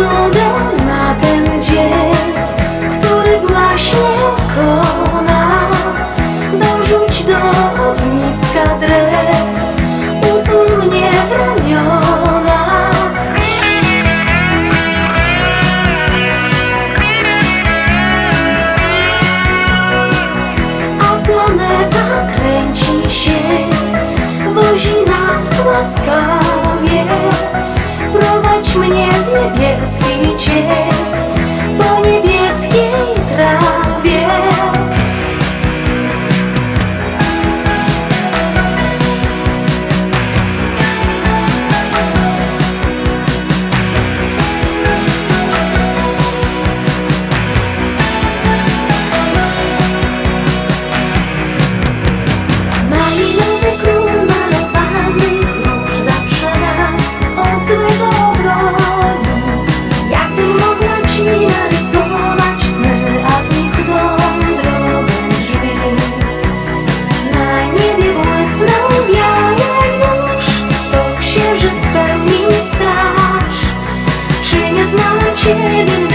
zgodę na ten dzień, który właśnie kona. Dorzuć do ogniska drew, utul mnie w ramiona. A planeta kręci się, wozi nas łaskawie. Prowadź mnie w niebieski Yeah.